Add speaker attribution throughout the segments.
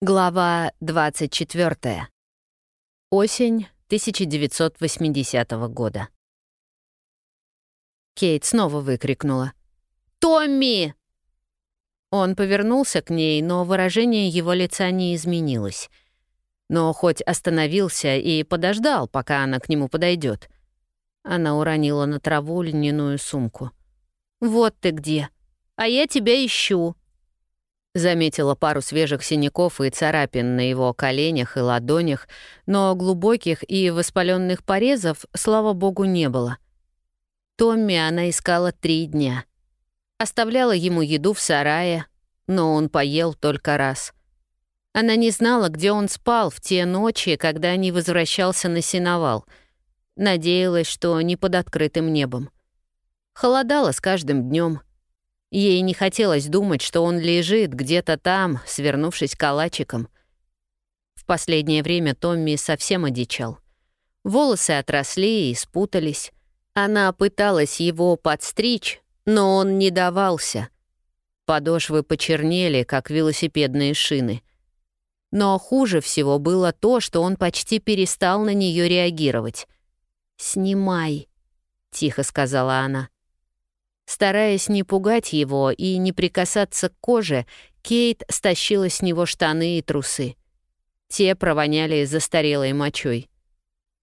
Speaker 1: Глава 24. Осень 1980 года. Кейт снова выкрикнула. «Томми!» Он повернулся к ней, но выражение его лица не изменилось. Но хоть остановился и подождал, пока она к нему подойдет. Она уронила на траву льняную сумку. «Вот ты где! А я тебя ищу!» Заметила пару свежих синяков и царапин на его коленях и ладонях, но глубоких и воспаленных порезов, слава богу, не было. Томми она искала три дня. Оставляла ему еду в сарае, но он поел только раз. Она не знала, где он спал в те ночи, когда не возвращался на сеновал. Надеялась, что не под открытым небом. Холодало с каждым днем. Ей не хотелось думать, что он лежит где-то там, свернувшись калачиком. В последнее время Томми совсем одичал. Волосы отросли и спутались. Она пыталась его подстричь, но он не давался. Подошвы почернели, как велосипедные шины. Но хуже всего было то, что он почти перестал на нее реагировать. «Снимай», — тихо сказала она. Стараясь не пугать его и не прикасаться к коже, Кейт стащила с него штаны и трусы. Те провоняли застарелой мочой.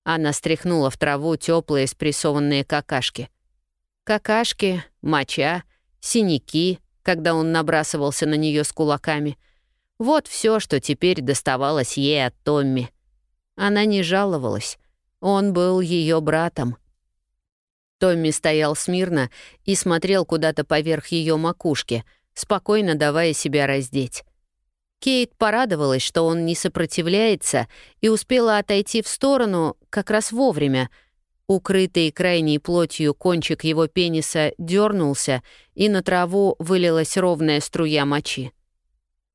Speaker 1: Она стряхнула в траву теплые спрессованные какашки. Какашки, моча, синяки, когда он набрасывался на нее с кулаками. Вот все, что теперь доставалось ей от Томми. Она не жаловалась. Он был ее братом — Томми стоял смирно и смотрел куда-то поверх ее макушки, спокойно давая себя раздеть. Кейт порадовалась, что он не сопротивляется, и успела отойти в сторону как раз вовремя. Укрытый крайней плотью кончик его пениса дернулся, и на траву вылилась ровная струя мочи.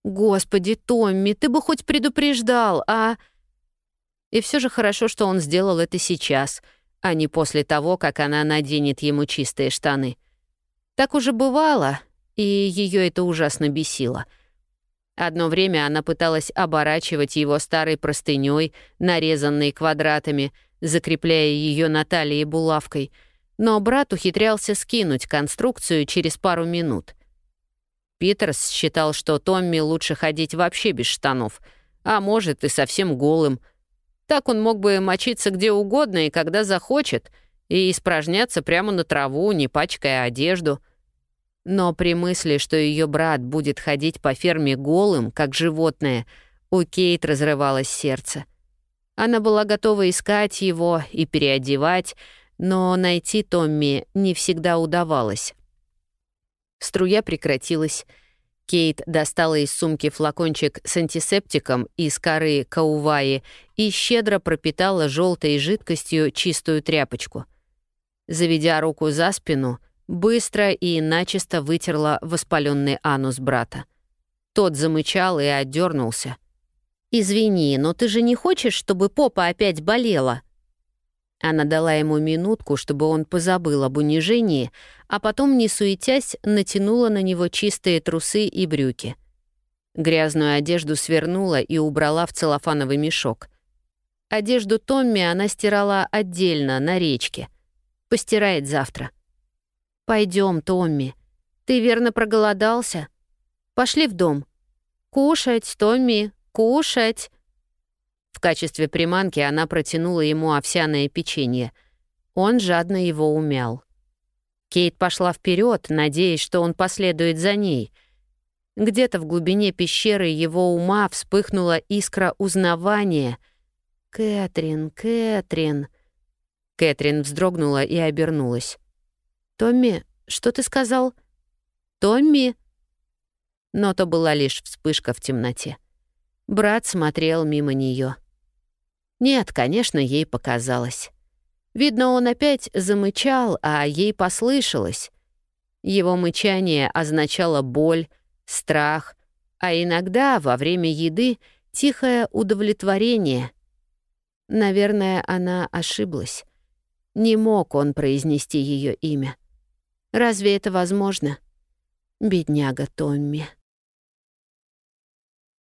Speaker 1: «Господи, Томми, ты бы хоть предупреждал, а...» И все же хорошо, что он сделал это сейчас — а не после того, как она наденет ему чистые штаны. Так уже бывало, и ее это ужасно бесило. Одно время она пыталась оборачивать его старой простыней, нарезанной квадратами, закрепляя ее на талии булавкой, но брат ухитрялся скинуть конструкцию через пару минут. Питерс считал, что Томми лучше ходить вообще без штанов, а может и совсем голым — так он мог бы мочиться где угодно и когда захочет, и испражняться прямо на траву, не пачкая одежду. Но при мысли, что ее брат будет ходить по ферме голым, как животное, у Кейт разрывалось сердце. Она была готова искать его и переодевать, но найти Томми не всегда удавалось. Струя прекратилась, Кейт достала из сумки флакончик с антисептиком из коры кауваи и щедро пропитала желтой жидкостью чистую тряпочку. Заведя руку за спину, быстро и начисто вытерла воспаленный анус брата. Тот замычал и отдернулся. «Извини, но ты же не хочешь, чтобы попа опять болела?» Она дала ему минутку, чтобы он позабыл об унижении, а потом, не суетясь, натянула на него чистые трусы и брюки. Грязную одежду свернула и убрала в целлофановый мешок. Одежду Томми она стирала отдельно, на речке. Постирает завтра. Пойдем, Томми. Ты верно проголодался? Пошли в дом. Кушать, Томми, кушать. В качестве приманки она протянула ему овсяное печенье. Он жадно его умял. Кейт пошла вперед, надеясь, что он последует за ней. Где-то в глубине пещеры его ума вспыхнула искра узнавания. «Кэтрин, Кэтрин...» Кэтрин вздрогнула и обернулась. «Томми, что ты сказал?» «Томми?» Но то была лишь вспышка в темноте. Брат смотрел мимо нее. Нет, конечно, ей показалось. Видно, он опять замычал, а ей послышалось. Его мычание означало боль, страх, а иногда во время еды тихое удовлетворение. Наверное, она ошиблась. Не мог он произнести ее имя. Разве это возможно? Бедняга Томми.